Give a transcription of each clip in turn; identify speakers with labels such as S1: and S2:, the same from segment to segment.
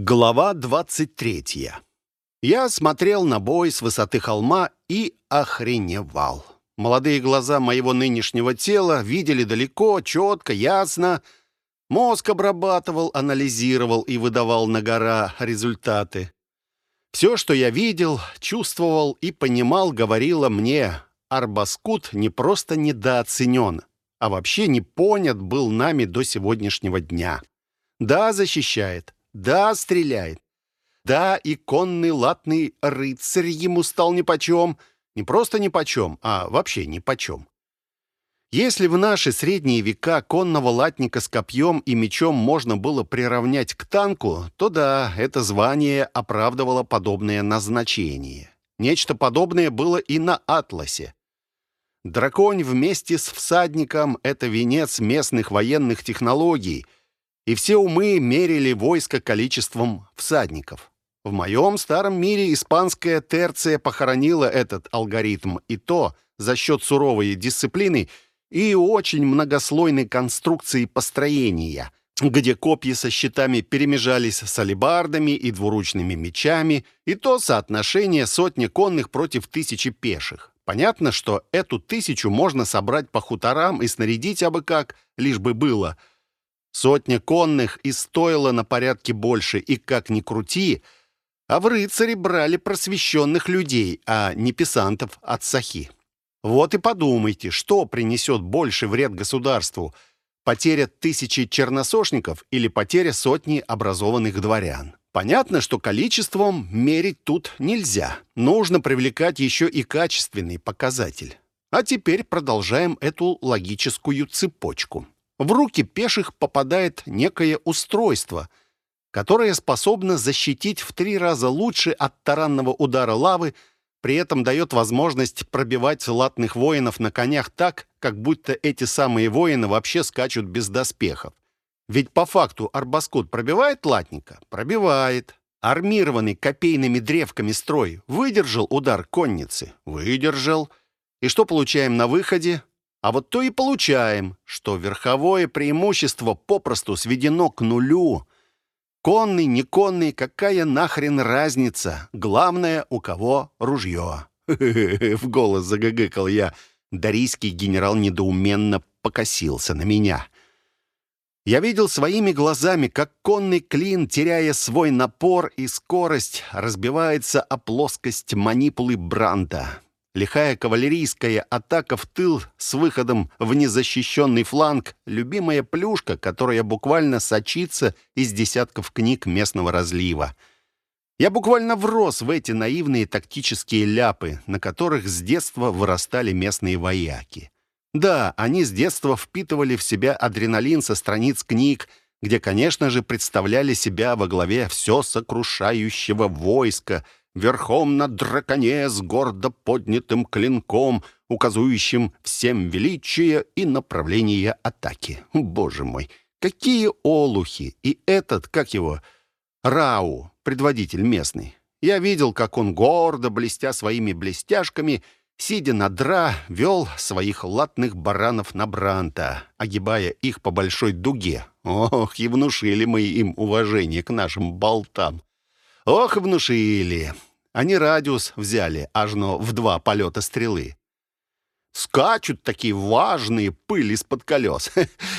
S1: Глава 23. Я смотрел на бой с высоты холма и охреневал. Молодые глаза моего нынешнего тела видели далеко, четко, ясно. Мозг обрабатывал, анализировал и выдавал на гора результаты. Все, что я видел, чувствовал и понимал, говорило мне, Арбаскут не просто недооценен, а вообще не понят был нами до сегодняшнего дня. Да, защищает, да, стреляет. Да, и конный латный рыцарь ему стал нипочем. Не просто нипочем, а вообще нипочем. Если в наши средние века конного латника с копьем и мечом можно было приравнять к танку, то да, это звание оправдывало подобное назначение. Нечто подобное было и на Атласе. Драконь вместе с всадником — это венец местных военных технологий — и все умы мерили войско количеством всадников. В моем старом мире испанская терция похоронила этот алгоритм, и то за счет суровой дисциплины и очень многослойной конструкции построения, где копья со щитами перемежались с алебардами и двуручными мечами, и то соотношение сотни конных против тысячи пеших. Понятно, что эту тысячу можно собрать по хуторам и снарядить абы как, лишь бы было – Сотня конных и стоила на порядке больше, и как ни крути, а в рыцари брали просвещенных людей, а не писантов от сахи. Вот и подумайте, что принесет больше вред государству – потеря тысячи черносошников или потеря сотни образованных дворян. Понятно, что количеством мерить тут нельзя. Нужно привлекать еще и качественный показатель. А теперь продолжаем эту логическую цепочку. В руки пеших попадает некое устройство, которое способно защитить в три раза лучше от таранного удара лавы, при этом дает возможность пробивать латных воинов на конях так, как будто эти самые воины вообще скачут без доспехов. Ведь по факту арбаскут пробивает латника? Пробивает. Армированный копейными древками строй выдержал удар конницы? Выдержал. И что получаем на выходе? А вот то и получаем, что верховое преимущество попросту сведено к нулю. Конный, не конный, какая нахрен разница? Главное, у кого ружье. В голос загыгыкал я. Дарийский генерал недоуменно покосился на меня. Я видел своими глазами, как конный клин, теряя свой напор и скорость, разбивается о плоскость манипулы Бранда. Лихая кавалерийская атака в тыл с выходом в незащищенный фланг — любимая плюшка, которая буквально сочится из десятков книг местного разлива. Я буквально врос в эти наивные тактические ляпы, на которых с детства вырастали местные вояки. Да, они с детства впитывали в себя адреналин со страниц книг, где, конечно же, представляли себя во главе все сокрушающего войска — верхом на драконе с гордо поднятым клинком, указывающим всем величие и направление атаки. Боже мой, какие олухи! И этот, как его, Рау, предводитель местный. Я видел, как он гордо, блестя своими блестяшками, сидя на дра, вел своих латных баранов на Бранта, огибая их по большой дуге. Ох, и внушили мы им уважение к нашим болтам. Ох, внушили. Они радиус взяли, аж но в два полета стрелы. Скачут такие важные пыль из-под колес.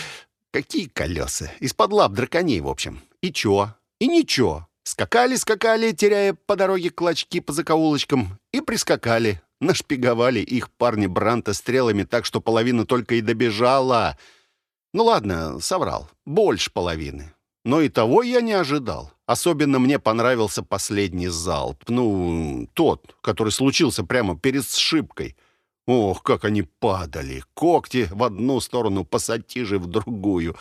S1: Какие колеса? Из-под лап драконей, в общем. И чё? И ничего. Скакали-скакали, теряя по дороге клочки по закоулочкам, и прискакали. Нашпиговали их парни Бранта стрелами так, что половина только и добежала. Ну ладно, соврал. Больше половины. Но и того я не ожидал. Особенно мне понравился последний залп. Ну, тот, который случился прямо перед сшибкой. Ох, как они падали. Когти в одну сторону, пассатижи в другую.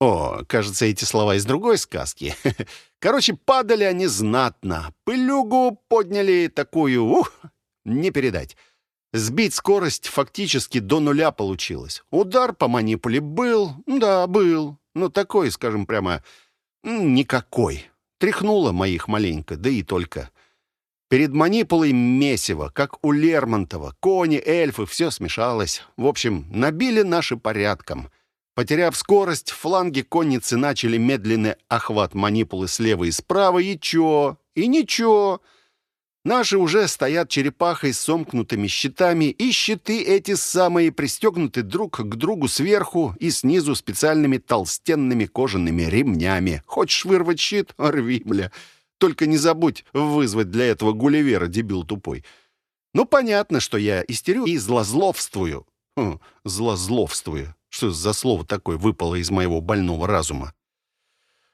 S1: О, кажется, эти слова из другой сказки. Короче, падали они знатно. Пылюгу подняли такую, ух, не передать. Сбить скорость фактически до нуля получилось. Удар по манипуле был, да, был. Ну, такой, скажем прямо, никакой. Тряхнуло моих маленько, да и только. Перед манипулой месиво, как у Лермонтова. Кони, эльфы, все смешалось. В общем, набили наши порядком. Потеряв скорость, фланги конницы начали медленный охват манипулы слева и справа, и чё? И ничего. Наши уже стоят черепахой с сомкнутыми щитами, и щиты эти самые пристегнуты друг к другу сверху и снизу специальными толстенными кожаными ремнями. Хочешь вырвать щит? Рви, бля. Только не забудь вызвать для этого Гулливера, дебил тупой. Ну, понятно, что я истерю и злозловствую. Хм, злозловствую. Что за слово такое выпало из моего больного разума?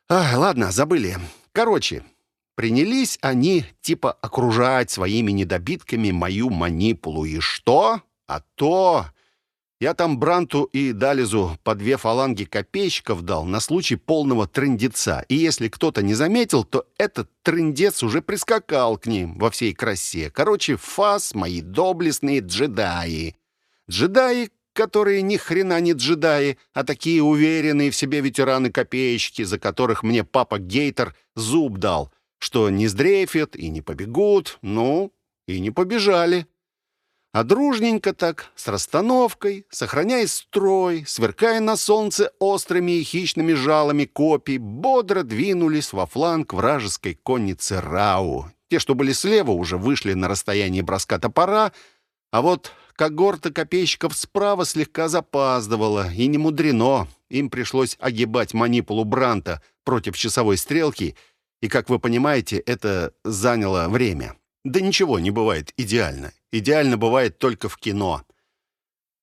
S1: А, ладно, забыли. Короче, принялись они типа окружать своими недобитками мою манипулу. И что? А то... Я там Бранту и Дализу по две фаланги копейщиков дал на случай полного трындеца. И если кто-то не заметил, то этот трындец уже прискакал к ним во всей красе. Короче, фас мои доблестные джедаи. Джедаи, которые ни хрена не джедаи, а такие уверенные в себе ветераны-копеечки, за которых мне папа Гейтер зуб дал, что не сдрейфят и не побегут, ну, и не побежали. А дружненько так, с расстановкой, сохраняя строй, сверкая на солнце острыми и хищными жалами копий, бодро двинулись во фланг вражеской конницы Рау. Те, что были слева, уже вышли на расстояние броска топора, а вот когорта копейщиков справа слегка запаздывала, и не мудрено. Им пришлось огибать манипулу Бранта против часовой стрелки, и, как вы понимаете, это заняло время. Да ничего не бывает идеально. Идеально бывает только в кино.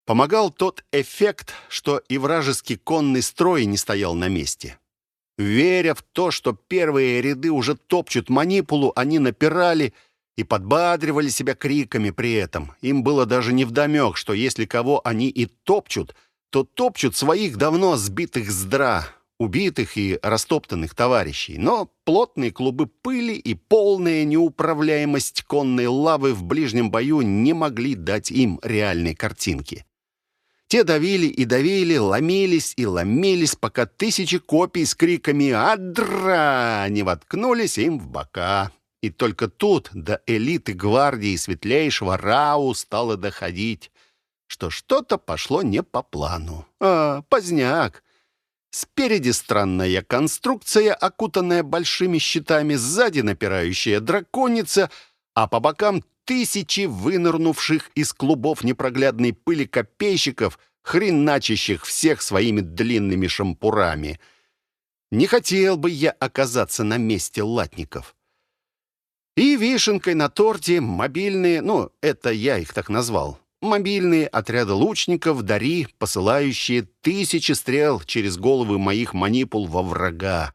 S1: Помогал тот эффект, что и вражеский конный строй не стоял на месте. Веря в то, что первые ряды уже топчут манипулу, они напирали и подбадривали себя криками при этом. Им было даже невдомек, что если кого они и топчут, то топчут своих давно сбитых с дра убитых и растоптанных товарищей, но плотные клубы пыли и полная неуправляемость конной лавы в ближнем бою не могли дать им реальной картинки. Те давили и давили, ломились и ломились, пока тысячи копий с криками «Адра!» не воткнулись им в бока. И только тут до элиты гвардии светлейшего Рау стало доходить, что что-то пошло не по плану. А, поздняк. Спереди странная конструкция, окутанная большими щитами, сзади напирающая драконица, а по бокам тысячи вынырнувших из клубов непроглядной пыли копейщиков, хреначащих всех своими длинными шампурами. Не хотел бы я оказаться на месте латников. И вишенкой на торте мобильные, ну, это я их так назвал, Мобильные отряды лучников, дари, посылающие тысячи стрел через головы моих манипул во врага.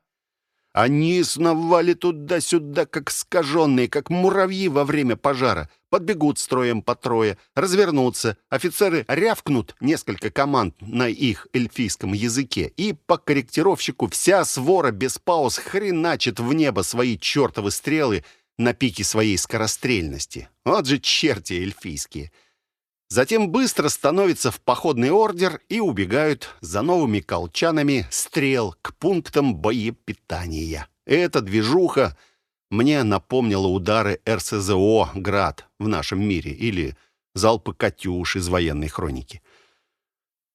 S1: Они сновали туда-сюда, как скаженные, как муравьи во время пожара. Подбегут строем по трое, развернутся, офицеры рявкнут несколько команд на их эльфийском языке, и по корректировщику вся свора без пауз хреначит в небо свои чертовы стрелы на пике своей скорострельности. Вот же черти эльфийские! Затем быстро становятся в походный ордер и убегают за новыми колчанами стрел к пунктам боепитания. Эта движуха мне напомнила удары РСЗО «Град» в нашем мире или залпы «Катюш» из военной хроники.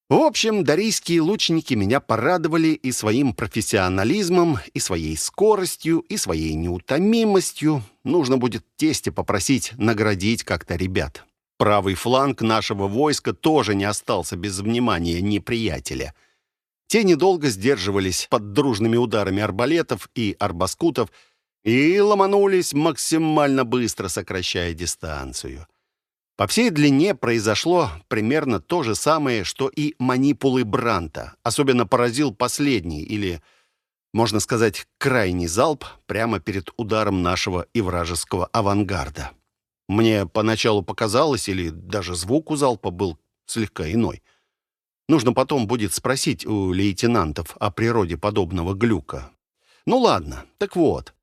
S1: В общем, дарийские лучники меня порадовали и своим профессионализмом, и своей скоростью, и своей неутомимостью. Нужно будет тесте попросить наградить как-то ребят. Правый фланг нашего войска тоже не остался без внимания неприятеля. Те недолго сдерживались под дружными ударами арбалетов и арбаскутов и ломанулись максимально быстро, сокращая дистанцию. По всей длине произошло примерно то же самое, что и манипулы Бранта. Особенно поразил последний, или, можно сказать, крайний залп прямо перед ударом нашего и вражеского авангарда. Мне поначалу показалось, или даже звук у залпа был слегка иной. Нужно потом будет спросить у лейтенантов о природе подобного глюка. Ну ладно, так вот.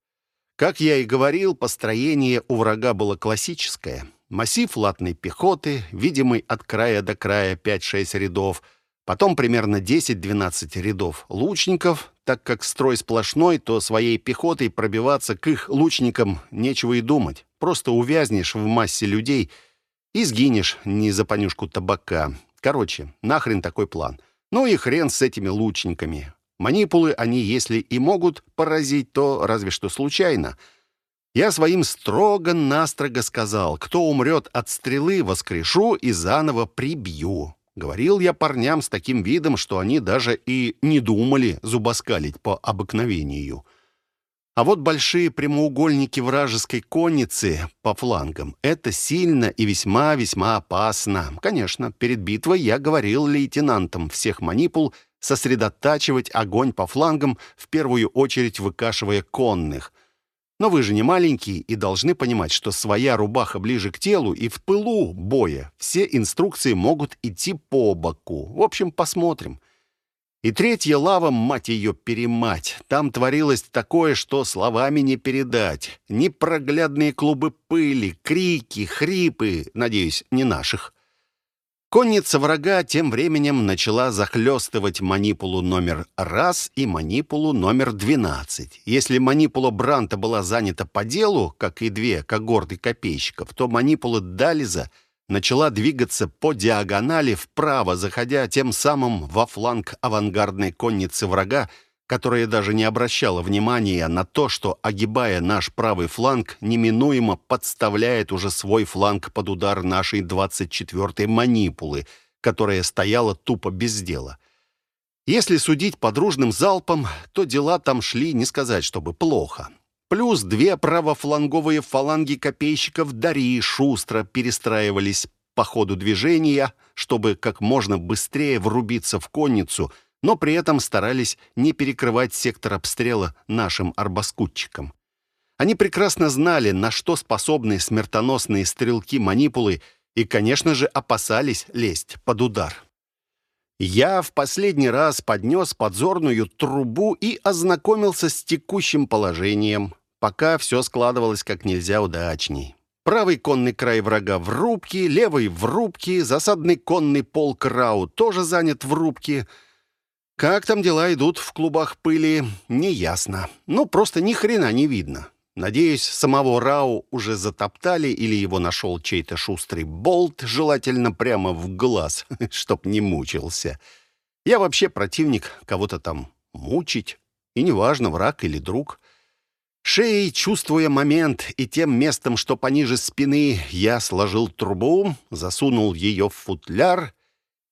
S1: Как я и говорил, построение у врага было классическое. Массив латной пехоты, видимый от края до края 5-6 рядов, потом примерно 10-12 рядов лучников, так как строй сплошной, то своей пехотой пробиваться к их лучникам нечего и думать. Просто увязнешь в массе людей и сгинешь не за понюшку табака. Короче, нахрен такой план. Ну и хрен с этими лучниками. Манипулы они, если и могут поразить, то разве что случайно. Я своим строго-настрого сказал, кто умрет от стрелы, воскрешу и заново прибью. Говорил я парням с таким видом, что они даже и не думали зубоскалить по обыкновению. А вот большие прямоугольники вражеской конницы по флангам — это сильно и весьма-весьма опасно. Конечно, перед битвой я говорил лейтенантам всех манипул сосредотачивать огонь по флангам, в первую очередь выкашивая конных. Но вы же не маленькие и должны понимать, что своя рубаха ближе к телу и в пылу боя все инструкции могут идти по боку. В общем, посмотрим. И третья лава, мать ее перемать. Там творилось такое, что словами не передать. Непроглядные клубы пыли, крики, хрипы, надеюсь, не наших. Конница врага тем временем начала захлестывать манипулу номер раз и манипулу номер двенадцать. Если манипула Бранта была занята по делу, как и две когорты копейщиков, то манипула Дализа — начала двигаться по диагонали вправо, заходя тем самым во фланг авангардной конницы врага, которая даже не обращала внимания на то, что, огибая наш правый фланг, неминуемо подставляет уже свой фланг под удар нашей 24-й манипулы, которая стояла тупо без дела. Если судить по дружным залпам, то дела там шли, не сказать, чтобы плохо плюс две правофланговые фаланги копейщиков Дарии шустро перестраивались по ходу движения, чтобы как можно быстрее врубиться в конницу, но при этом старались не перекрывать сектор обстрела нашим арбаскутчикам. Они прекрасно знали, на что способны смертоносные стрелки-манипулы и, конечно же, опасались лезть под удар. Я в последний раз поднес подзорную трубу и ознакомился с текущим положением. Пока все складывалось как нельзя удачней. Правый конный край врага в рубке, левый в рубке, засадный конный полк Рау тоже занят в рубке. Как там дела идут в клубах пыли, неясно. Ну, просто ни хрена не видно. Надеюсь, самого Рау уже затоптали или его нашел чей-то шустрый болт, желательно прямо в глаз, чтоб не мучился. Я вообще противник кого-то там мучить. И неважно, враг или друг. Шеей, чувствуя момент, и тем местом, что пониже спины, я сложил трубу, засунул ее в футляр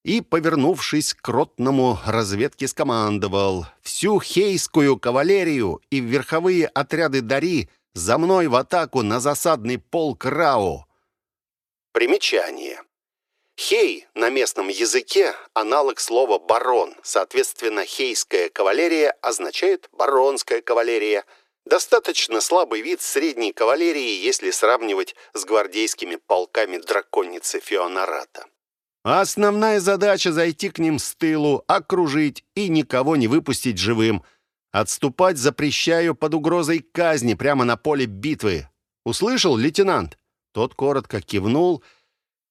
S1: и, повернувшись к ротному разведке, скомандовал «Всю хейскую кавалерию и верховые отряды Дари за мной в атаку на засадный полк Рау». Примечание. Хей на местном языке – аналог слова «барон». Соответственно, хейская кавалерия означает «баронская кавалерия», Достаточно слабый вид средней кавалерии, если сравнивать с гвардейскими полками драконицы Феонарата. Основная задача — зайти к ним с тылу, окружить и никого не выпустить живым. Отступать запрещаю под угрозой казни прямо на поле битвы. Услышал, лейтенант? Тот коротко кивнул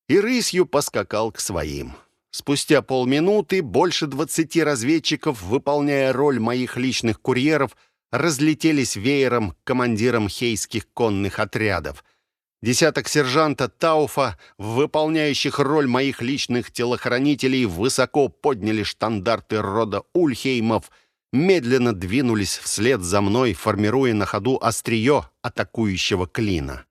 S1: и рысью поскакал к своим. Спустя полминуты больше двадцати разведчиков, выполняя роль моих личных курьеров — разлетелись веером командирам хейских конных отрядов. Десяток сержанта Тауфа, выполняющих роль моих личных телохранителей, высоко подняли штандарты рода Ульхеймов, медленно двинулись вслед за мной, формируя на ходу острие атакующего клина.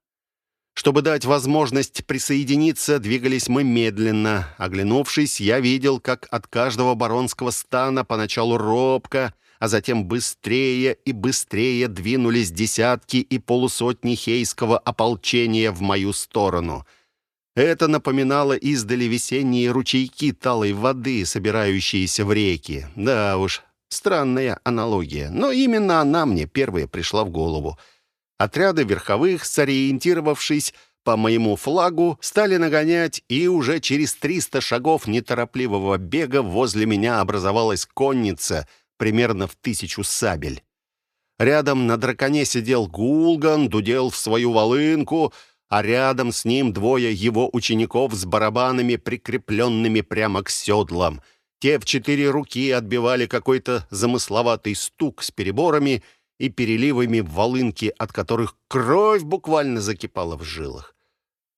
S1: Чтобы дать возможность присоединиться, двигались мы медленно. Оглянувшись, я видел, как от каждого баронского стана поначалу робко — а затем быстрее и быстрее двинулись десятки и полусотни хейского ополчения в мою сторону. Это напоминало издали весенние ручейки талой воды, собирающиеся в реки. Да уж, странная аналогия, но именно она мне первая пришла в голову. Отряды верховых, сориентировавшись по моему флагу, стали нагонять, и уже через 300 шагов неторопливого бега возле меня образовалась конница — примерно в тысячу сабель. Рядом на драконе сидел Гулган, дудел в свою волынку, а рядом с ним двое его учеников с барабанами, прикрепленными прямо к седлам. Те в четыре руки отбивали какой-то замысловатый стук с переборами и переливами в волынки, от которых кровь буквально закипала в жилах.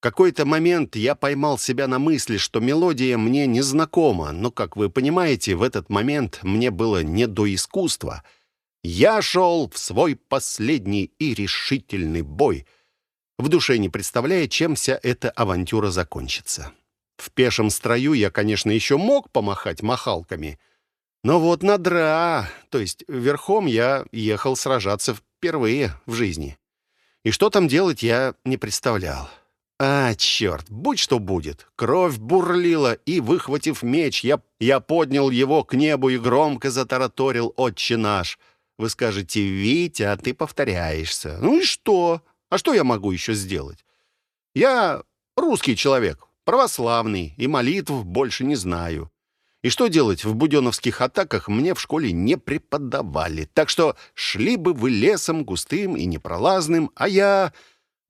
S1: Какой-то момент я поймал себя на мысли, что мелодия мне не знакома, но, как вы понимаете, в этот момент мне было не до искусства. Я шел в свой последний и решительный бой, в душе не представляя, чем вся эта авантюра закончится. В пешем строю я, конечно, еще мог помахать махалками, но вот на дра, то есть верхом я ехал сражаться впервые в жизни. И что там делать, я не представлял. А, черт, будь что будет. Кровь бурлила, и, выхватив меч, я, я поднял его к небу и громко затараторил «Отче наш». Вы скажете «Витя, а ты повторяешься». Ну и что? А что я могу еще сделать? Я русский человек, православный, и молитв больше не знаю. И что делать в буденовских атаках мне в школе не преподавали. Так что шли бы вы лесом густым и непролазным, а я...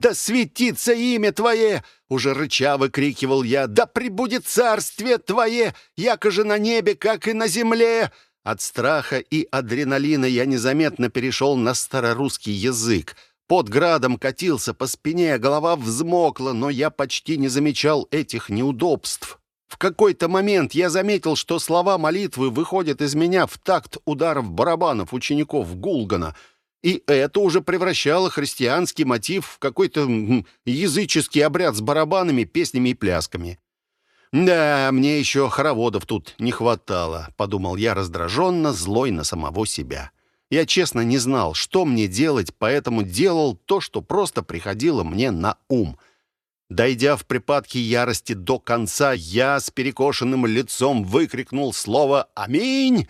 S1: «Да светится имя Твое!» — уже рыча выкрикивал я. «Да прибудет царствие Твое, яко же на небе, как и на земле!» От страха и адреналина я незаметно перешел на старорусский язык. Под градом катился по спине, голова взмокла, но я почти не замечал этих неудобств. В какой-то момент я заметил, что слова молитвы выходят из меня в такт ударов барабанов учеников Гулгана, и это уже превращало христианский мотив в какой-то языческий обряд с барабанами, песнями и плясками. «Да, мне еще хороводов тут не хватало», — подумал я раздраженно, злой на самого себя. Я честно не знал, что мне делать, поэтому делал то, что просто приходило мне на ум. Дойдя в припадке ярости до конца, я с перекошенным лицом выкрикнул слово «Аминь!»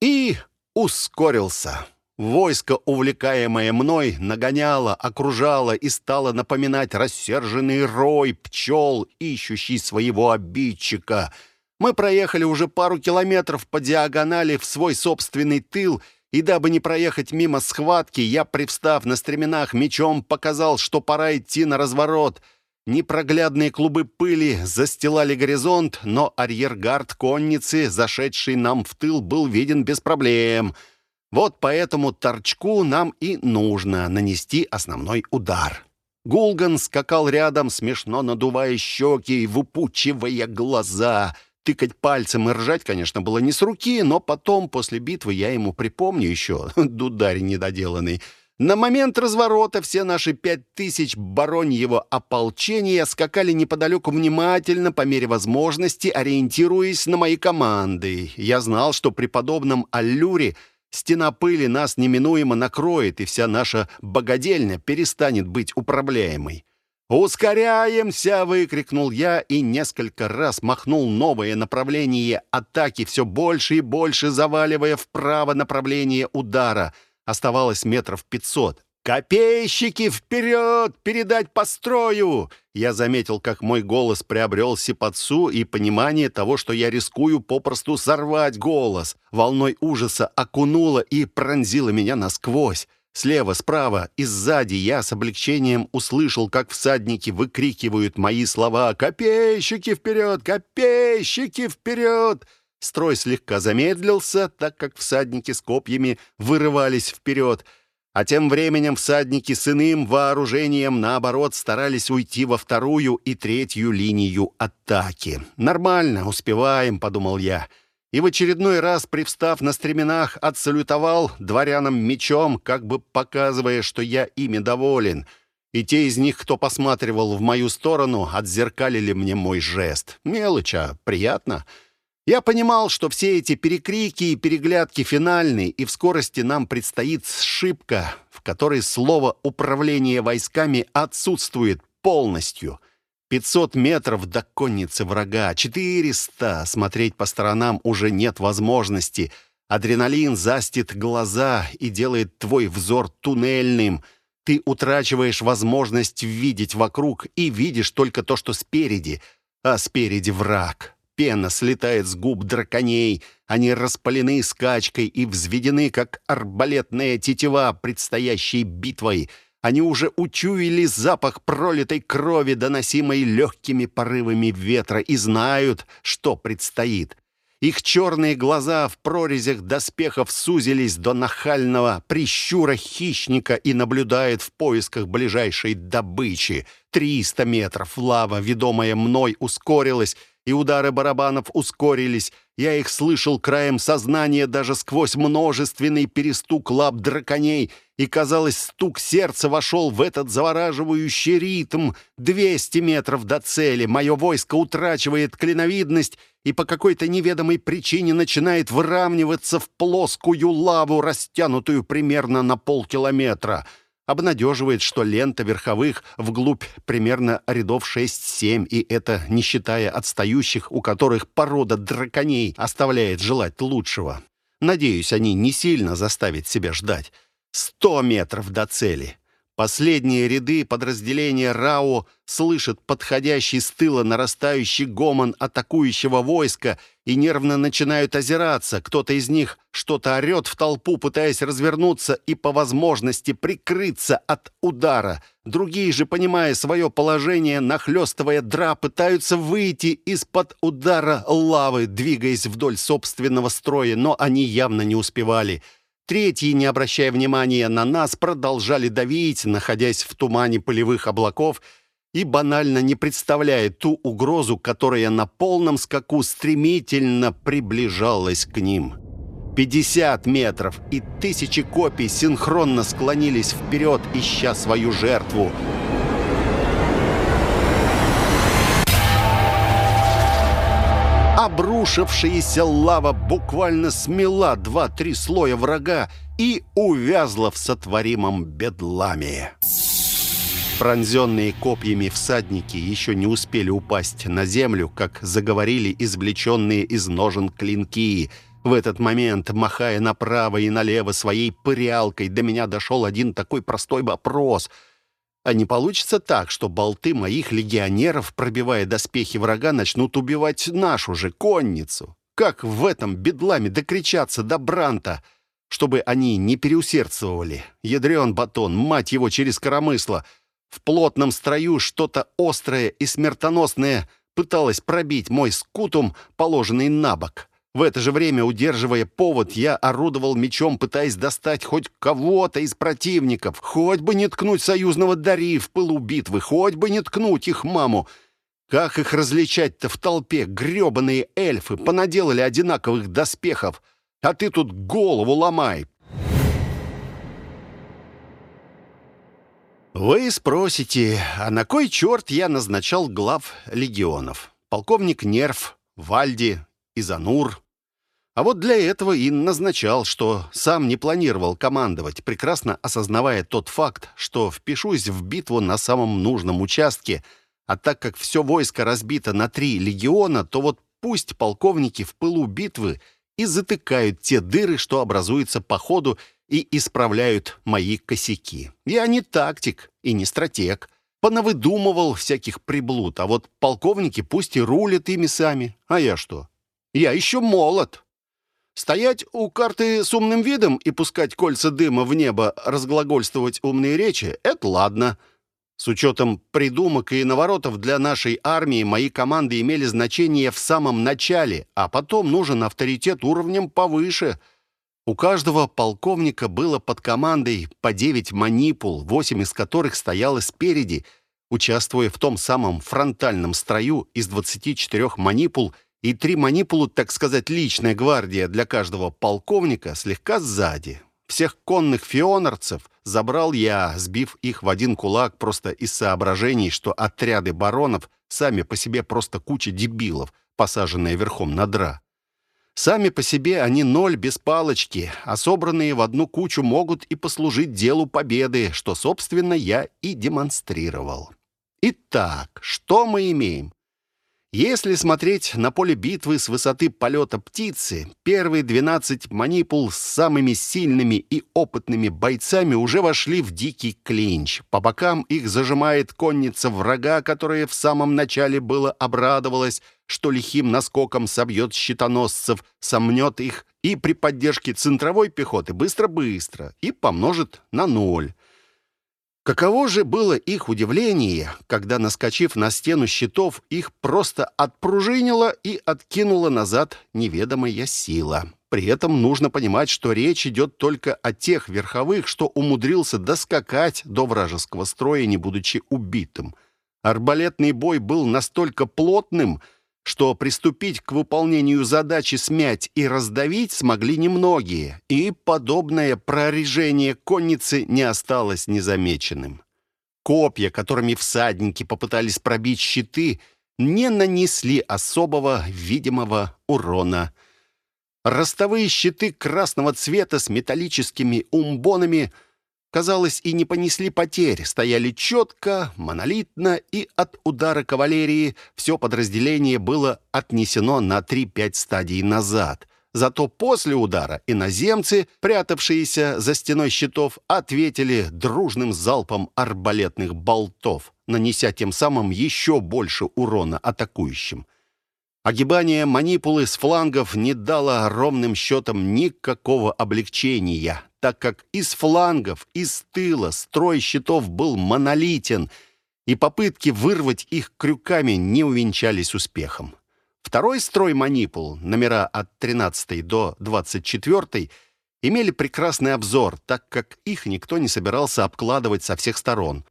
S1: и ускорился. Войско, увлекаемое мной, нагоняло, окружало и стало напоминать рассерженный рой пчел, ищущий своего обидчика. Мы проехали уже пару километров по диагонали в свой собственный тыл — и дабы не проехать мимо схватки, я, привстав на стременах, мечом показал, что пора идти на разворот. Непроглядные клубы пыли застилали горизонт, но арьергард конницы, зашедший нам в тыл, был виден без проблем. Вот поэтому торчку нам и нужно нанести основной удар. Гулган скакал рядом, смешно надувая щеки и выпучивая глаза — Тыкать пальцем и ржать, конечно, было не с руки, но потом, после битвы, я ему припомню еще, дударь недоделанный. На момент разворота все наши пять тысяч бароньего ополчения скакали неподалеку внимательно, по мере возможности, ориентируясь на мои команды. Я знал, что при подобном аллюре стена пыли нас неминуемо накроет, и вся наша богадельня перестанет быть управляемой. «Ускоряемся!» — выкрикнул я и несколько раз махнул новое направление атаки, все больше и больше заваливая вправо направление удара. Оставалось метров пятьсот. «Копейщики, вперед! Передать по строю!» Я заметил, как мой голос приобрел сипотцу и понимание того, что я рискую попросту сорвать голос. Волной ужаса окунуло и пронзило меня насквозь. Слева, справа и сзади я с облегчением услышал, как всадники выкрикивают мои слова «Копейщики вперед! Копейщики вперед!» Строй слегка замедлился, так как всадники с копьями вырывались вперед, а тем временем всадники с иным вооружением, наоборот, старались уйти во вторую и третью линию атаки. «Нормально, успеваем», — подумал я, — и в очередной раз, привстав на стременах, отсалютовал дворянам мечом, как бы показывая, что я ими доволен. И те из них, кто посматривал в мою сторону, отзеркалили мне мой жест. Мелочь, а приятно. Я понимал, что все эти перекрики и переглядки финальны, и в скорости нам предстоит сшибка, в которой слово «управление войсками» отсутствует полностью — 500 метров до конницы врага, 400. Смотреть по сторонам уже нет возможности. Адреналин застит глаза и делает твой взор туннельным. Ты утрачиваешь возможность видеть вокруг и видишь только то, что спереди. А спереди враг. Пена слетает с губ драконей. Они распалены скачкой и взведены, как арбалетная тетива предстоящей битвой — они уже учуяли запах пролитой крови, доносимой легкими порывами ветра, и знают, что предстоит. Их черные глаза в прорезях доспехов сузились до нахального прищура хищника и наблюдают в поисках ближайшей добычи. Триста метров лава, ведомая мной, ускорилась, и удары барабанов ускорились. Я их слышал краем сознания даже сквозь множественный перестук лап драконей — и, казалось, стук сердца вошел в этот завораживающий ритм. Двести метров до цели, мое войско утрачивает клиновидность и по какой-то неведомой причине начинает выравниваться в плоскую лаву, растянутую примерно на полкилометра. Обнадеживает, что лента верховых вглубь примерно рядов 6-7, и это не считая отстающих, у которых порода драконей оставляет желать лучшего. Надеюсь, они не сильно заставят себя ждать. Сто метров до цели. Последние ряды подразделения РАО слышат подходящий с тыла нарастающий гомон атакующего войска и нервно начинают озираться. Кто-то из них что-то орет в толпу, пытаясь развернуться и по возможности прикрыться от удара. Другие же, понимая свое положение, нахлестывая дра, пытаются выйти из-под удара лавы, двигаясь вдоль собственного строя, но они явно не успевали — Третьи, не обращая внимания на нас, продолжали давить, находясь в тумане полевых облаков и банально не представляя ту угрозу, которая на полном скаку стремительно приближалась к ним. 50 метров, и тысячи копий синхронно склонились вперед, ища свою жертву — Обрушившаяся лава буквально смела два-три слоя врага и увязла в сотворимом бедламе. Пронзенные копьями всадники еще не успели упасть на землю, как заговорили извлеченные из ножен клинки. В этот момент, махая направо и налево своей пырялкой, до меня дошел один такой простой вопрос — а не получится так, что болты моих легионеров, пробивая доспехи врага, начнут убивать нашу же конницу? Как в этом бедламе докричаться до Бранта, чтобы они не переусердствовали? Ядрен батон, мать его, через коромысло. В плотном строю что-то острое и смертоносное пыталось пробить мой скутум, положенный на бок. В это же время, удерживая повод, я орудовал мечом, пытаясь достать хоть кого-то из противников. Хоть бы не ткнуть союзного Дари в пылу битвы, хоть бы не ткнуть их маму. Как их различать-то в толпе? Гребаные эльфы понаделали одинаковых доспехов. А ты тут голову ломай. Вы спросите, а на кой черт я назначал глав легионов? Полковник Нерв, Вальди, Изанур, а вот для этого и назначал, что сам не планировал командовать, прекрасно осознавая тот факт, что впишусь в битву на самом нужном участке, а так как все войско разбито на три легиона, то вот пусть полковники в пылу битвы и затыкают те дыры, что образуются по ходу, и исправляют мои косяки. Я не тактик и не стратег. Понавыдумывал всяких приблуд, а вот полковники пусть и рулят ими сами. А я что? Я еще молод. Стоять у карты с умным видом и пускать кольца дыма в небо, разглагольствовать умные речи — это ладно. С учетом придумок и наворотов для нашей армии мои команды имели значение в самом начале, а потом нужен авторитет уровнем повыше. У каждого полковника было под командой по 9 манипул, 8 из которых стояло спереди, участвуя в том самом фронтальном строю из 24 манипул — и три манипулу, так сказать, личная гвардия для каждого полковника слегка сзади. Всех конных фионерцев забрал я, сбив их в один кулак просто из соображений, что отряды баронов сами по себе просто куча дебилов, посаженные верхом на дра. Сами по себе они ноль без палочки, а собранные в одну кучу могут и послужить делу победы, что, собственно, я и демонстрировал. Итак, что мы имеем? Если смотреть на поле битвы с высоты полета птицы, первые 12 манипул с самыми сильными и опытными бойцами уже вошли в дикий клинч. По бокам их зажимает конница врага, которая в самом начале было обрадовалась, что лихим наскоком собьет щитоносцев, сомнет их и при поддержке центровой пехоты быстро-быстро и помножит на ноль. Каково же было их удивление, когда, наскочив на стену щитов, их просто отпружинило и откинуло назад неведомая сила. При этом нужно понимать, что речь идет только о тех верховых, что умудрился доскакать до вражеского строя, не будучи убитым. Арбалетный бой был настолько плотным, что приступить к выполнению задачи смять и раздавить смогли немногие, и подобное прорежение конницы не осталось незамеченным. Копья, которыми всадники попытались пробить щиты, не нанесли особого видимого урона – Ростовые щиты красного цвета с металлическими умбонами, казалось, и не понесли потерь, стояли четко, монолитно, и от удара кавалерии все подразделение было отнесено на 3-5 стадий назад. Зато после удара иноземцы, прятавшиеся за стеной щитов, ответили дружным залпом арбалетных болтов, нанеся тем самым еще больше урона атакующим. Огибание манипулы с флангов не дало ровным счетом никакого облегчения, так как из флангов, из тыла строй щитов был монолитен, и попытки вырвать их крюками не увенчались успехом. Второй строй манипул, номера от 13 до 24, имели прекрасный обзор, так как их никто не собирался обкладывать со всех сторон.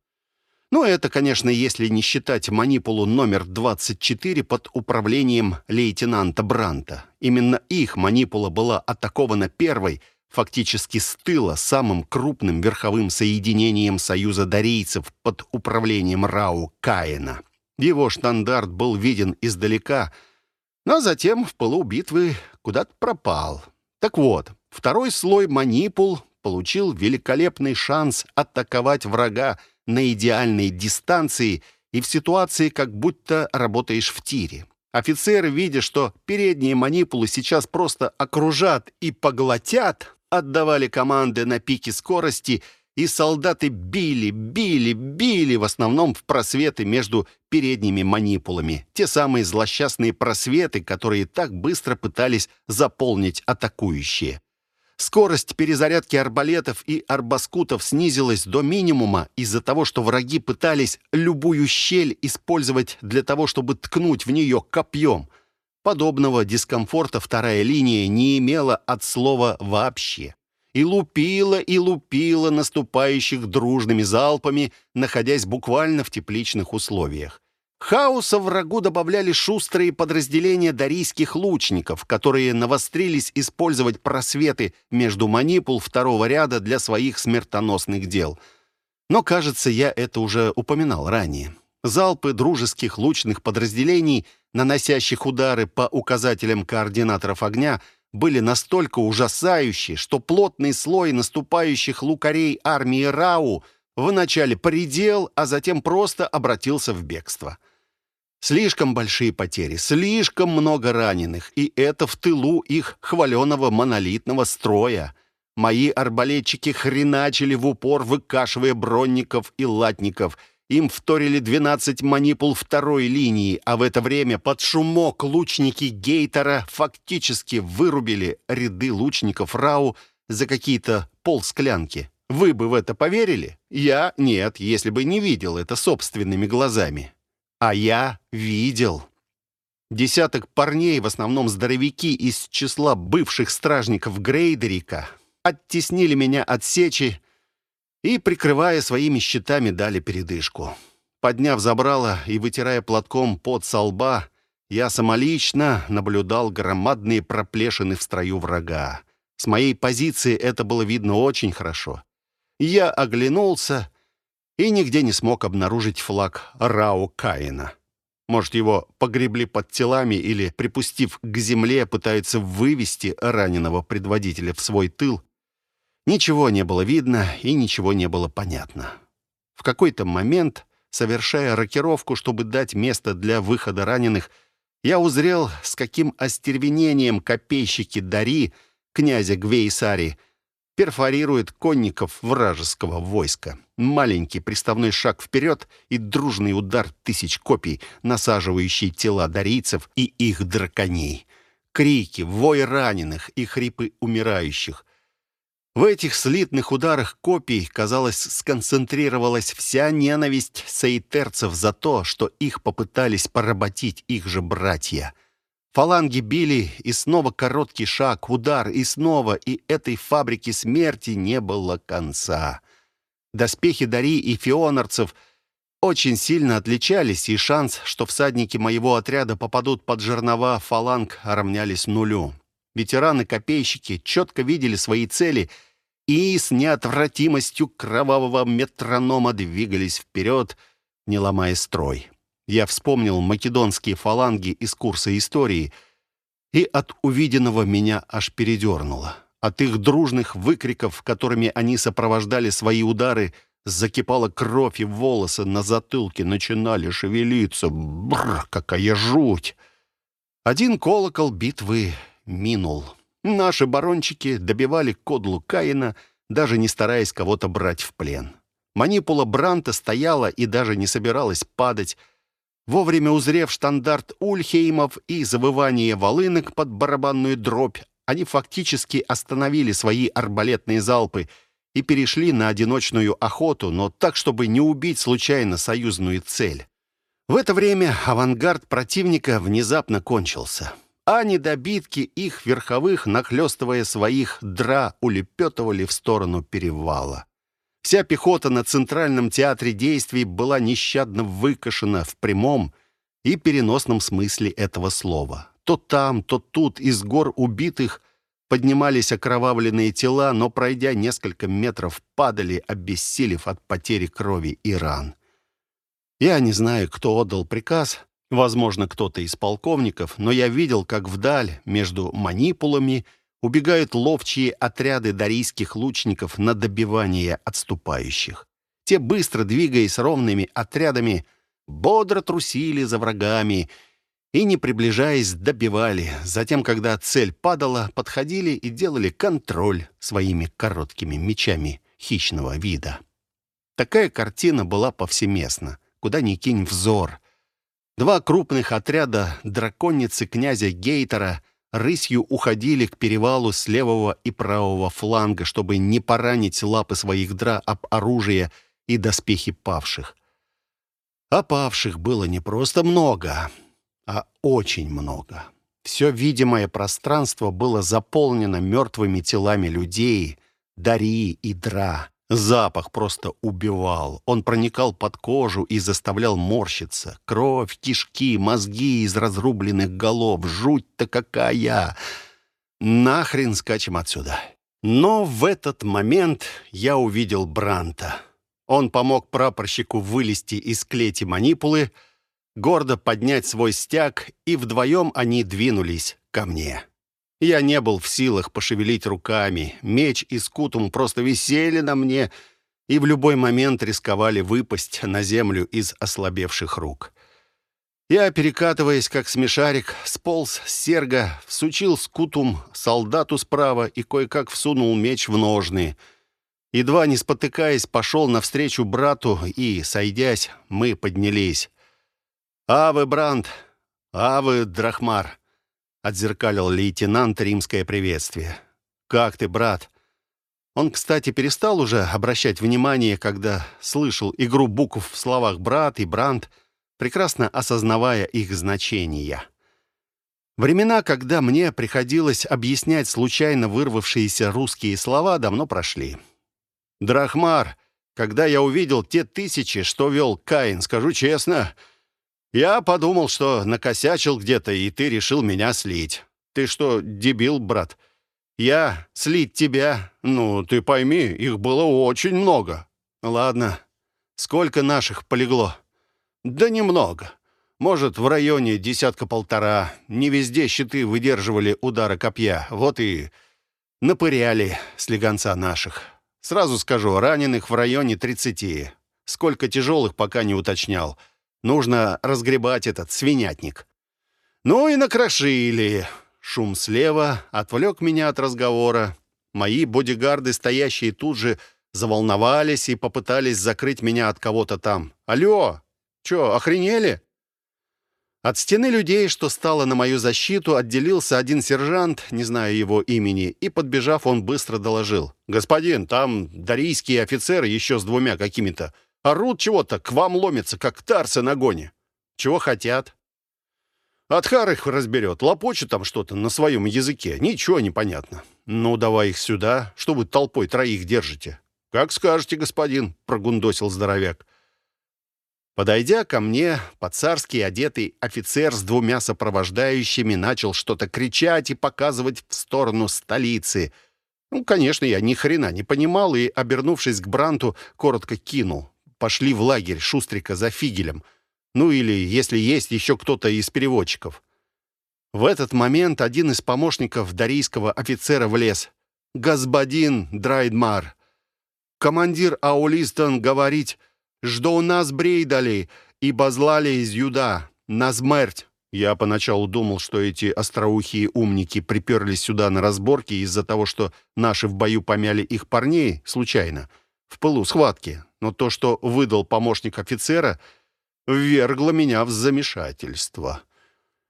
S1: Ну, это, конечно, если не считать манипулу номер 24 под управлением лейтенанта Бранта. Именно их манипула была атакована первой, фактически с тыла, самым крупным верховым соединением Союза Дарийцев под управлением Рау Каина. Его штандарт был виден издалека, но затем в полу битвы куда-то пропал. Так вот, второй слой манипул получил великолепный шанс атаковать врага, на идеальной дистанции и в ситуации, как будто работаешь в тире. Офицеры, видя, что передние манипулы сейчас просто окружат и поглотят, отдавали команды на пике скорости, и солдаты били, били, били, в основном в просветы между передними манипулами. Те самые злосчастные просветы, которые так быстро пытались заполнить атакующие. Скорость перезарядки арбалетов и арбаскутов снизилась до минимума из-за того, что враги пытались любую щель использовать для того, чтобы ткнуть в нее копьем. Подобного дискомфорта вторая линия не имела от слова «вообще». И лупила, и лупила наступающих дружными залпами, находясь буквально в тепличных условиях. Хаоса врагу добавляли шустрые подразделения дарийских лучников, которые навострились использовать просветы между манипул второго ряда для своих смертоносных дел. Но, кажется, я это уже упоминал ранее. Залпы дружеских лучных подразделений, наносящих удары по указателям координаторов огня, были настолько ужасающие, что плотный слой наступающих лукарей армии Рау вначале поредел, а затем просто обратился в бегство. Слишком большие потери, слишком много раненых, и это в тылу их хваленого монолитного строя. Мои арбалетчики хреначили в упор, выкашивая бронников и латников. Им вторили 12 манипул второй линии, а в это время под шумок лучники Гейтера фактически вырубили ряды лучников Рау за какие-то полсклянки. Вы бы в это поверили? Я — нет, если бы не видел это собственными глазами. А я видел. Десяток парней, в основном здоровяки из числа бывших стражников Грейдерика, оттеснили меня от сечи и, прикрывая своими щитами, дали передышку. Подняв забрало и вытирая платком под со лба, я самолично наблюдал громадные проплешины в строю врага. С моей позиции это было видно очень хорошо. Я оглянулся и нигде не смог обнаружить флаг Рау Каина. Может, его погребли под телами или, припустив к земле, пытаются вывести раненого предводителя в свой тыл. Ничего не было видно и ничего не было понятно. В какой-то момент, совершая рокировку, чтобы дать место для выхода раненых, я узрел, с каким остервенением копейщики Дари, князя Гвейсари, перфорирует конников вражеского войска. Маленький приставной шаг вперед и дружный удар тысяч копий, насаживающий тела дарийцев и их драконей. Крики, вой раненых и хрипы умирающих. В этих слитных ударах копий, казалось, сконцентрировалась вся ненависть саитерцев за то, что их попытались поработить их же братья. Фаланги били, и снова короткий шаг, удар, и снова, и этой фабрики смерти не было конца. Доспехи Дари и фионарцев очень сильно отличались, и шанс, что всадники моего отряда попадут под жернова фаланг, равнялись нулю. Ветераны-копейщики четко видели свои цели и с неотвратимостью кровавого метронома двигались вперед, не ломая строй. Я вспомнил македонские фаланги из курса истории, и от увиденного меня аж передернуло. От их дружных выкриков, которыми они сопровождали свои удары, закипала кровь, и волосы на затылке начинали шевелиться. Бррр, какая жуть! Один колокол битвы минул. Наши барончики добивали кодлу Каина, даже не стараясь кого-то брать в плен. Манипула Бранта стояла и даже не собиралась падать. Вовремя узрев штандарт Ульхеймов и завывание волынок под барабанную дробь, они фактически остановили свои арбалетные залпы и перешли на одиночную охоту, но так, чтобы не убить случайно союзную цель. В это время авангард противника внезапно кончился а недобитки их верховых, нахлестывая своих дра, улепетывали в сторону перевала. Вся пехота на центральном театре действий была нещадно выкошена в прямом и переносном смысле этого слова. То там, то тут из гор убитых поднимались окровавленные тела, но, пройдя несколько метров, падали, обессилев от потери крови и ран. Я не знаю, кто отдал приказ, Возможно, кто-то из полковников, но я видел, как вдаль, между манипулами, убегают ловчие отряды дарийских лучников на добивание отступающих. Те, быстро двигаясь ровными отрядами, бодро трусили за врагами и, не приближаясь, добивали. Затем, когда цель падала, подходили и делали контроль своими короткими мечами хищного вида. Такая картина была повсеместна, куда ни кинь взор — Два крупных отряда драконицы князя Гейтера рысью уходили к перевалу с левого и правого фланга, чтобы не поранить лапы своих дра об оружие и доспехи павших. А павших было не просто много, а очень много. Все видимое пространство было заполнено мертвыми телами людей, Дарии и Дра. Запах просто убивал. Он проникал под кожу и заставлял морщиться. Кровь, кишки, мозги из разрубленных голов. Жуть-то какая! Нахрен скачем отсюда. Но в этот момент я увидел Бранта. Он помог прапорщику вылезти из клети манипулы, гордо поднять свой стяг, и вдвоем они двинулись ко мне. Я не был в силах пошевелить руками. Меч и скутум просто висели на мне и в любой момент рисковали выпасть на землю из ослабевших рук. Я, перекатываясь как смешарик, сполз с серга, всучил скутум солдату справа и кое-как всунул меч в ножны. Едва не спотыкаясь, пошел навстречу брату и, сойдясь, мы поднялись. «Авы, Бранд! Авы, Драхмар!» Отзеркалил лейтенант римское приветствие. «Как ты, брат?» Он, кстати, перестал уже обращать внимание, когда слышал игру букв в словах «брат» и «бранд», прекрасно осознавая их значения. Времена, когда мне приходилось объяснять случайно вырвавшиеся русские слова, давно прошли. «Драхмар, когда я увидел те тысячи, что вел Каин, скажу честно, я подумал, что накосячил где-то, и ты решил меня слить. Ты что, дебил, брат? Я слить тебя? Ну, ты пойми, их было очень много. Ладно. Сколько наших полегло? Да немного. Может, в районе десятка-полтора. Не везде щиты выдерживали удара копья. Вот и напыряли слегонца наших. Сразу скажу, раненых в районе тридцати. Сколько тяжелых, пока не уточнял. — Нужно разгребать этот свинятник. Ну и накрошили. Шум слева отвлек меня от разговора. Мои бодигарды, стоящие тут же, заволновались и попытались закрыть меня от кого-то там. «Алло! Чё, охренели?» От стены людей, что стало на мою защиту, отделился один сержант, не знаю его имени, и, подбежав, он быстро доложил. «Господин, там дарийские офицеры еще с двумя какими-то. Орут чего-то, к вам ломятся, как тарсы на гоне. Чего хотят?» Адхар их разберет, лопочет там что-то на своем языке. Ничего не понятно. Ну, давай их сюда. Что вы толпой троих держите? Как скажете, господин, прогундосил здоровяк. Подойдя ко мне, по-царски одетый офицер с двумя сопровождающими начал что-то кричать и показывать в сторону столицы. Ну, конечно, я ни хрена не понимал и, обернувшись к Бранту, коротко кинул. Пошли в лагерь Шустрика за фигелем. Ну или, если есть еще кто-то из переводчиков. В этот момент один из помощников дарийского офицера влез. «Господин Драйдмар, командир Аулистон говорить, что у нас брейдали и базлали из юда. На смерть. Я поначалу думал, что эти остроухие умники приперлись сюда на разборки из-за того, что наши в бою помяли их парней случайно, в пылу схватки. Но то, что выдал помощник офицера, ввергло меня в замешательство.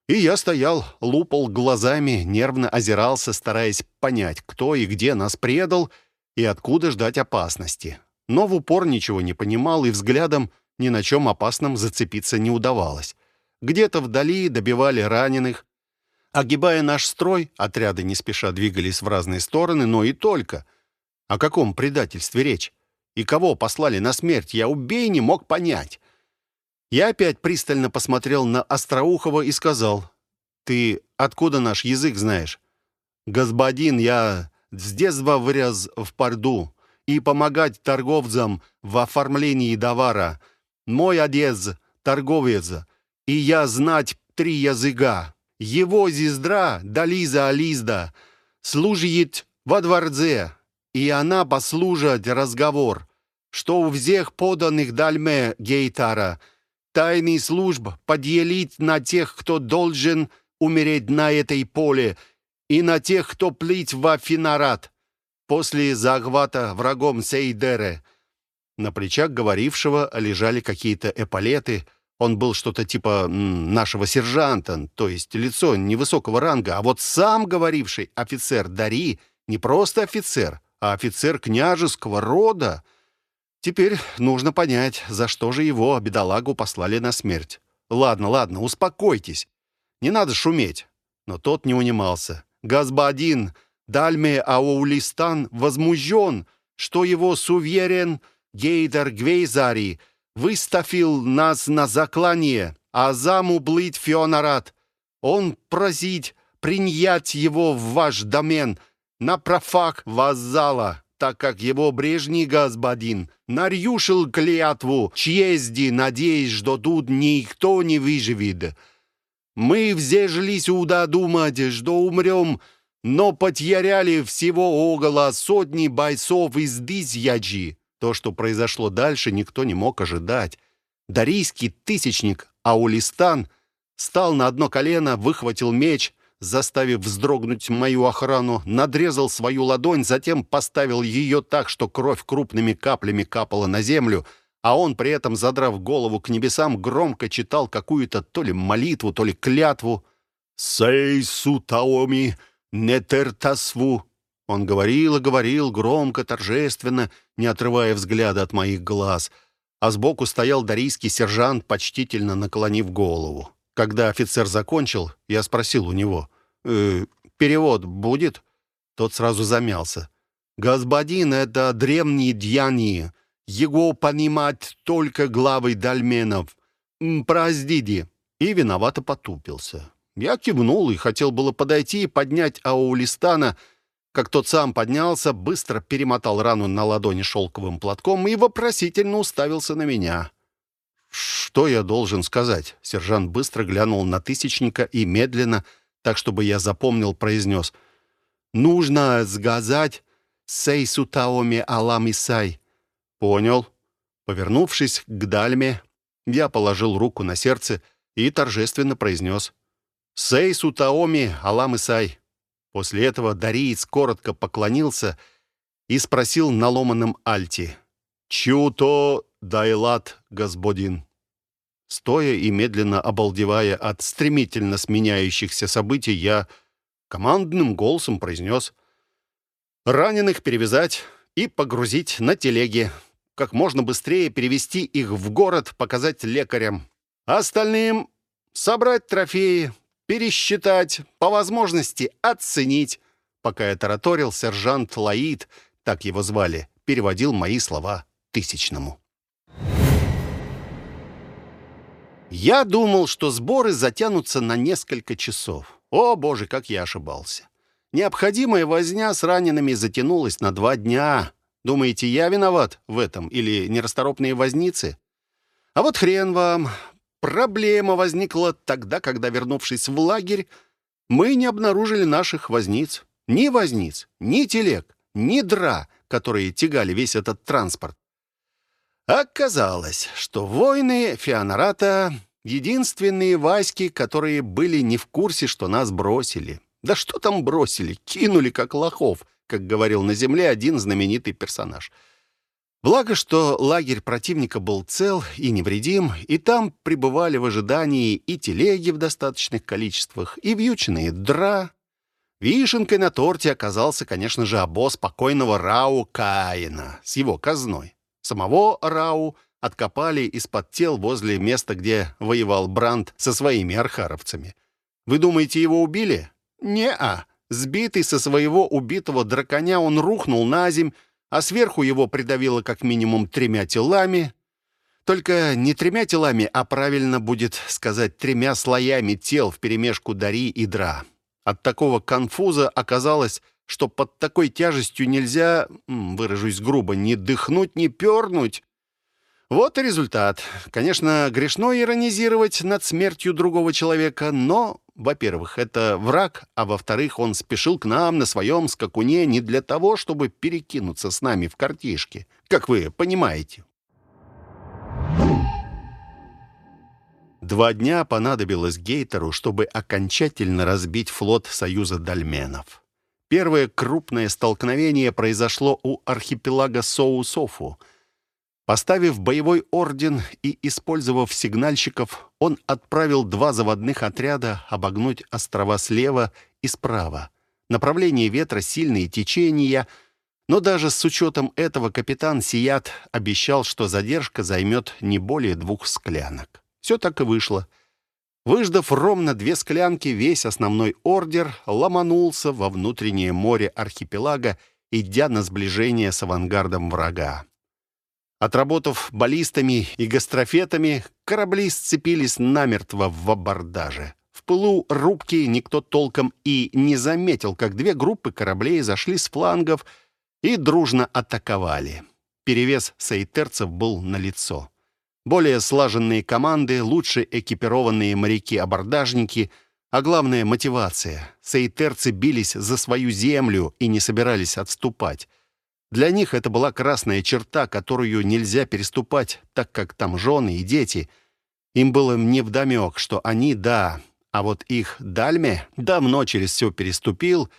S1: И я стоял, лупал глазами, нервно озирался, стараясь понять, кто и где нас предал и откуда ждать опасности но в упор ничего не понимал и взглядом ни на чем опасном зацепиться не удавалось. Где-то вдали добивали раненых. Огибая наш строй, отряды не спеша двигались в разные стороны, но и только. О каком предательстве речь? И кого послали на смерть, я убей не мог понять. Я опять пристально посмотрел на Остроухова и сказал, «Ты откуда наш язык знаешь?» «Господин, я с детства вырез в Парду и помогать торговцам в оформлении товара. Мой отец — торговец, и я знать три языка. Его зиздра Дализа Ализда служит во дворце, и она послужит разговор, что у всех поданных дальме Гейтара тайный служб поделить на тех, кто должен умереть на этой поле, и на тех, кто плыть во Финарат после захвата врагом Сейдере. На плечах говорившего лежали какие-то эполеты. Он был что-то типа нашего сержанта, то есть лицо невысокого ранга. А вот сам говоривший офицер Дари не просто офицер, а офицер княжеского рода. Теперь нужно понять, за что же его, бедолагу, послали на смерть. Ладно, ладно, успокойтесь. Не надо шуметь. Но тот не унимался. «Господин, Дальме Аулистан возмущен, что его суверен Гейдер Гвейзари выставил нас на заклание, а заму блыть Фионарат. Он просит принять его в ваш домен на профак ваззала, так как его прежний господин нарушил клятву чести, надеясь, что тут никто не выживет. Мы взяжались уда думать, что умрем но потеряли всего около сотни бойцов из Дизьяджи. То, что произошло дальше, никто не мог ожидать. Дарийский тысячник Аулистан стал на одно колено, выхватил меч, заставив вздрогнуть мою охрану, надрезал свою ладонь, затем поставил ее так, что кровь крупными каплями капала на землю, а он при этом, задрав голову к небесам, громко читал какую-то то ли молитву, то ли клятву. «Сейсу Таоми!» «Нетертасву!» Он говорил и говорил громко, торжественно, не отрывая взгляда от моих глаз, а сбоку стоял дарийский сержант, почтительно наклонив голову. Когда офицер закончил, я спросил у него, «Э, «Перевод будет?» Тот сразу замялся. «Господин — это древние дьяни. Его понимать только главы дольменов. Праздиди». И виновато потупился. Я кивнул и хотел было подойти и поднять Аулистана, как тот сам поднялся, быстро перемотал рану на ладони шелковым платком и вопросительно уставился на меня. «Что я должен сказать?» Сержант быстро глянул на Тысячника и медленно, так чтобы я запомнил, произнес. «Нужно сгазать Сейсу Таоми Алам Исай». «Понял». Повернувшись к Дальме, я положил руку на сердце и торжественно произнес «Сей Сутаоми Алам Исай». После этого Дариец коротко поклонился и спросил на ломаном альте. «Чуто дайлат, господин?» Стоя и медленно обалдевая от стремительно сменяющихся событий, я командным голосом произнес «Раненых перевязать и погрузить на телеги, как можно быстрее перевести их в город, показать лекарям. Остальным собрать трофеи, пересчитать, по возможности оценить». Пока я тараторил, сержант Лаид, так его звали, переводил мои слова тысячному. Я думал, что сборы затянутся на несколько часов. О, боже, как я ошибался. Необходимая возня с ранеными затянулась на два дня. Думаете, я виноват в этом или нерасторопные возницы? А вот хрен вам. Проблема возникла тогда, когда, вернувшись в лагерь, мы не обнаружили наших возниц. Ни возниц, ни телег, ни дра, которые тягали весь этот транспорт. Оказалось, что воины Феонората — единственные Васьки, которые были не в курсе, что нас бросили. Да что там бросили? Кинули, как лохов, как говорил на земле один знаменитый персонаж. Благо, что лагерь противника был цел и невредим, и там пребывали в ожидании и телеги в достаточных количествах, и вьючные дра. Вишенкой на торте оказался, конечно же, обоз покойного Рау Каина с его казной. Самого Рау откопали из-под тел возле места, где воевал Бранд со своими архаровцами. Вы думаете, его убили? Не-а. Сбитый со своего убитого драконя, он рухнул на земь, а сверху его придавило как минимум тремя телами. Только не тремя телами, а правильно будет сказать тремя слоями тел вперемешку Дари и Дра. От такого конфуза оказалось, что под такой тяжестью нельзя, выражусь грубо, ни дыхнуть, ни пернуть. Вот и результат. Конечно, грешно иронизировать над смертью другого человека, но, во-первых, это враг, а во-вторых, он спешил к нам на своем скакуне не для того, чтобы перекинуться с нами в картишки, как вы понимаете. Два дня понадобилось Гейтеру, чтобы окончательно разбить флот Союза Дальменов. Первое крупное столкновение произошло у архипелага Соу-Софу. Поставив боевой орден и использовав сигнальщиков, он отправил два заводных отряда обогнуть острова слева и справа. Направление ветра, сильные течения, но даже с учетом этого капитан Сият обещал, что задержка займет не более двух склянок. Все так и вышло — Выждав ровно две склянки, весь основной ордер ломанулся во внутреннее море архипелага, идя на сближение с авангардом врага. Отработав баллистами и гастрофетами, корабли сцепились намертво в абордаже. В пылу рубки никто толком и не заметил, как две группы кораблей зашли с флангов и дружно атаковали. Перевес саитерцев был налицо более слаженные команды, лучше экипированные моряки-абордажники, а главное — мотивация. Сейтерцы бились за свою землю и не собирались отступать. Для них это была красная черта, которую нельзя переступать, так как там жены и дети. Им было невдомек, что они — да, а вот их Дальме давно через все переступил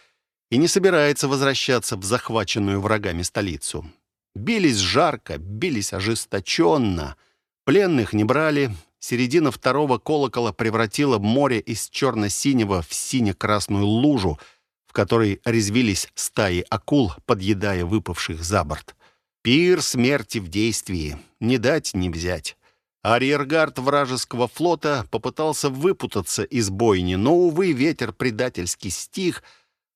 S1: и не собирается возвращаться в захваченную врагами столицу. Бились жарко, бились ожесточенно — Пленных не брали. Середина второго колокола превратила море из черно-синего в сине-красную лужу, в которой резвились стаи акул, подъедая выпавших за борт. Пир смерти в действии. Не дать, не взять. Арьергард вражеского флота попытался выпутаться из бойни, но, увы, ветер предательски стих,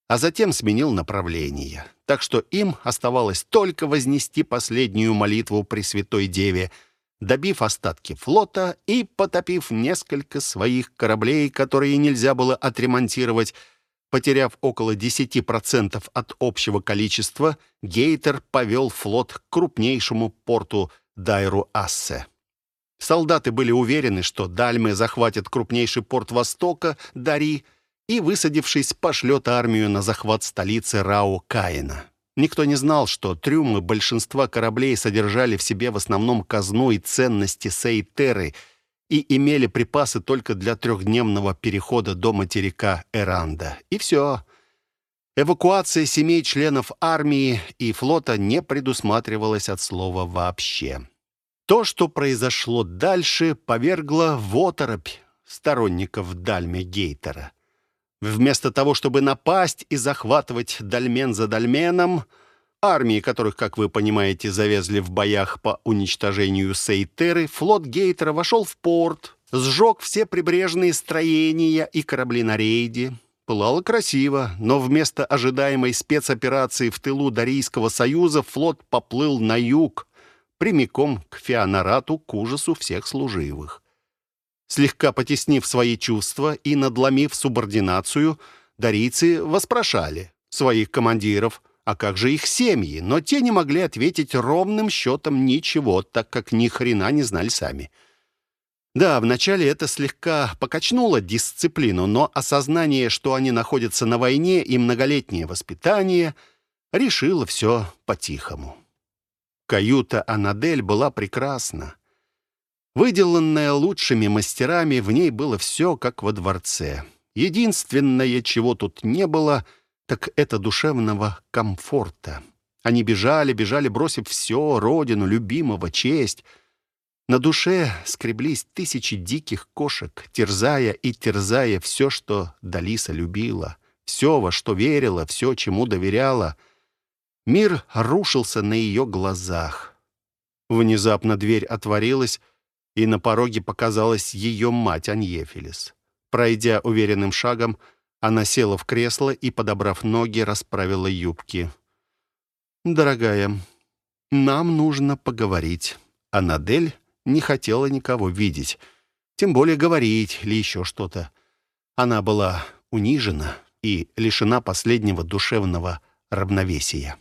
S1: а затем сменил направление. Так что им оставалось только вознести последнюю молитву Пресвятой Деве — добив остатки флота и потопив несколько своих кораблей, которые нельзя было отремонтировать, потеряв около 10% от общего количества, Гейтер повел флот к крупнейшему порту Дайру-Ассе. Солдаты были уверены, что Дальмы захватят крупнейший порт Востока, Дари, и, высадившись, пошлет армию на захват столицы Рау-Каина. Никто не знал, что трюмы большинства кораблей содержали в себе в основном казну и ценности Сейтеры и имели припасы только для трехдневного перехода до материка Эранда. И все. Эвакуация семей членов армии и флота не предусматривалась от слова «вообще». То, что произошло дальше, повергло в оторопь сторонников Дальме Гейтера. Вместо того, чтобы напасть и захватывать дольмен за дольменом, армии которых, как вы понимаете, завезли в боях по уничтожению Сейтеры, флот Гейтера вошел в порт, сжег все прибрежные строения и корабли на рейде. Пылало красиво, но вместо ожидаемой спецоперации в тылу Дарийского союза флот поплыл на юг, прямиком к Феонарату, к ужасу всех служивых. Слегка потеснив свои чувства и надломив субординацию, дарийцы воспрошали своих командиров, а как же их семьи, но те не могли ответить ровным счетом ничего, так как ни хрена не знали сами. Да, вначале это слегка покачнуло дисциплину, но осознание, что они находятся на войне и многолетнее воспитание, решило все по-тихому. Каюта Анадель была прекрасна. Выделанная лучшими мастерами, в ней было все, как во дворце. Единственное, чего тут не было, так это душевного комфорта. Они бежали, бежали, бросив все, родину, любимого, честь. На душе скреблись тысячи диких кошек, терзая и терзая все, что Далиса любила, все, во что верила, все, чему доверяла. Мир рушился на ее глазах. Внезапно дверь отворилась, и на пороге показалась ее мать Аньефилис. Пройдя уверенным шагом, она села в кресло и, подобрав ноги, расправила юбки. «Дорогая, нам нужно поговорить». Анадель не хотела никого видеть, тем более говорить или еще что-то. Она была унижена и лишена последнего душевного равновесия.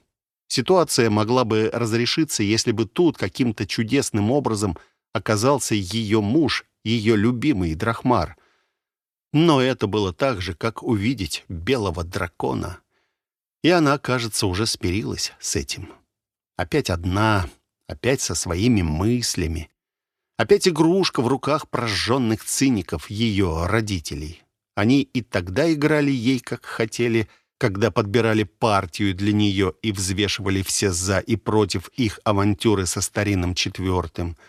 S1: Ситуация могла бы разрешиться, если бы тут каким-то чудесным образом оказался ее муж, ее любимый Драхмар. Но это было так же, как увидеть белого дракона. И она, кажется, уже смирилась с этим. Опять одна, опять со своими мыслями. Опять игрушка в руках прожженных циников, ее родителей. Они и тогда играли ей, как хотели, когда подбирали партию для нее и взвешивали все «за» и «против» их авантюры со старинным четвертым —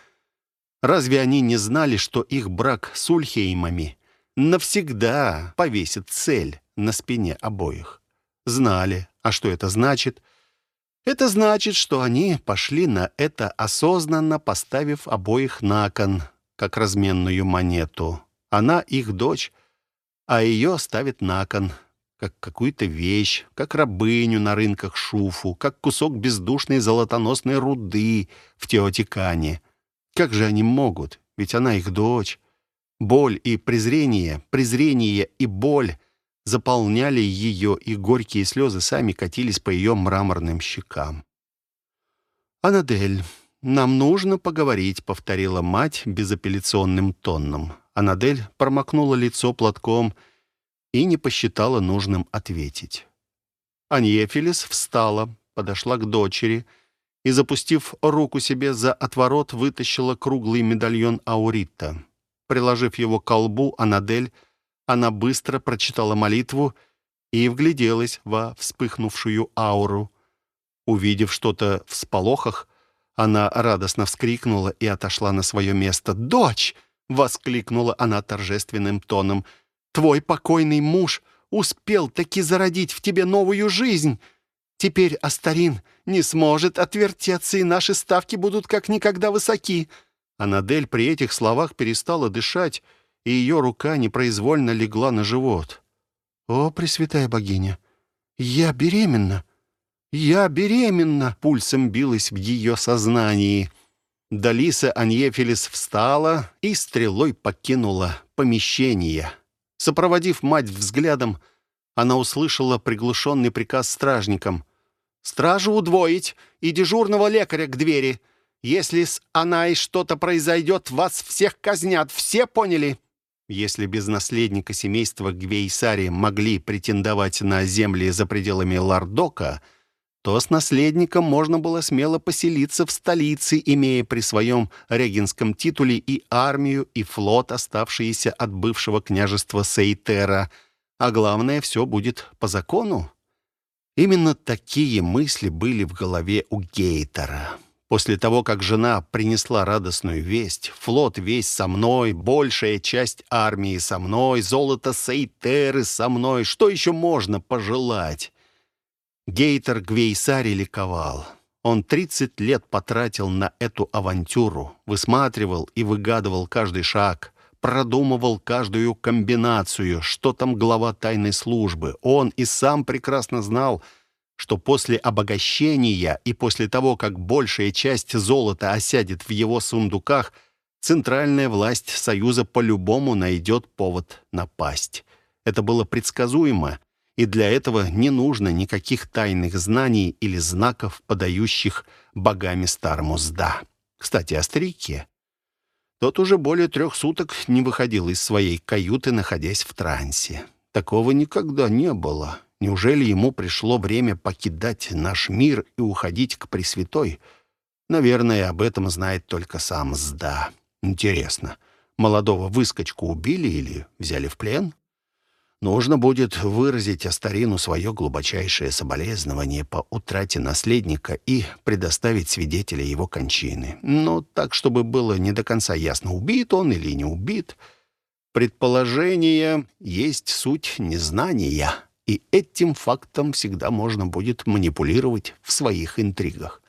S1: Разве они не знали, что их брак с Ульхеймами навсегда повесит цель на спине обоих? Знали. А что это значит? Это значит, что они пошли на это осознанно, поставив обоих на кон, как разменную монету. Она их дочь, а ее ставит на кон, как какую-то вещь, как рабыню на рынках Шуфу, как кусок бездушной золотоносной руды в Теотикане — как же они могут? Ведь она их дочь. Боль и презрение, презрение и боль заполняли ее, и горькие слезы сами катились по ее мраморным щекам. «Анадель, нам нужно поговорить», — повторила мать безапелляционным тоном. Анадель промокнула лицо платком и не посчитала нужным ответить. Аньефилис встала, подошла к дочери — и, запустив руку себе за отворот, вытащила круглый медальон Аурита. Приложив его к колбу Анадель, она быстро прочитала молитву и вгляделась во вспыхнувшую ауру. Увидев что-то в сполохах, она радостно вскрикнула и отошла на свое место. «Дочь!» — воскликнула она торжественным тоном. «Твой покойный муж успел таки зародить в тебе новую жизнь!» Теперь Астарин не сможет отвертеться, и наши ставки будут как никогда высоки». Анадель при этих словах перестала дышать, и ее рука непроизвольно легла на живот. «О, Пресвятая Богиня, я беременна! Я беременна!» Пульсом билась в ее сознании. Далиса Аньефелис встала и стрелой покинула помещение. Сопроводив мать взглядом, она услышала приглушенный приказ стражникам — Стражу удвоить и дежурного лекаря к двери. Если с Анай что-то произойдет, вас всех казнят. Все поняли?» Если без наследника семейства Гвейсари могли претендовать на земли за пределами Лардока, то с наследником можно было смело поселиться в столице, имея при своем регенском титуле и армию, и флот, оставшиеся от бывшего княжества Сейтера. А главное, все будет по закону. Именно такие мысли были в голове у Гейтера. После того, как жена принесла радостную весть, флот весь со мной, большая часть армии со мной, золото Сейтеры со мной, что еще можно пожелать? Гейтер Гвейсари ликовал. Он 30 лет потратил на эту авантюру, высматривал и выгадывал каждый шаг, продумывал каждую комбинацию, что там глава тайной службы. Он и сам прекрасно знал, что после обогащения и после того, как большая часть золота осядет в его сундуках, центральная власть Союза по-любому найдет повод напасть. Это было предсказуемо, и для этого не нужно никаких тайных знаний или знаков, подающих богами старому сда. Кстати, о старике. Тот уже более трех суток не выходил из своей каюты, находясь в трансе. Такого никогда не было. Неужели ему пришло время покидать наш мир и уходить к Пресвятой? Наверное, об этом знает только сам Сда. Интересно, молодого выскочку убили или взяли в плен? Нужно будет выразить Астарину свое глубочайшее соболезнование по утрате наследника и предоставить свидетеля его кончины. Но так, чтобы было не до конца ясно, убит он или не убит. Предположение есть суть незнания, и этим фактом всегда можно будет манипулировать в своих интригах.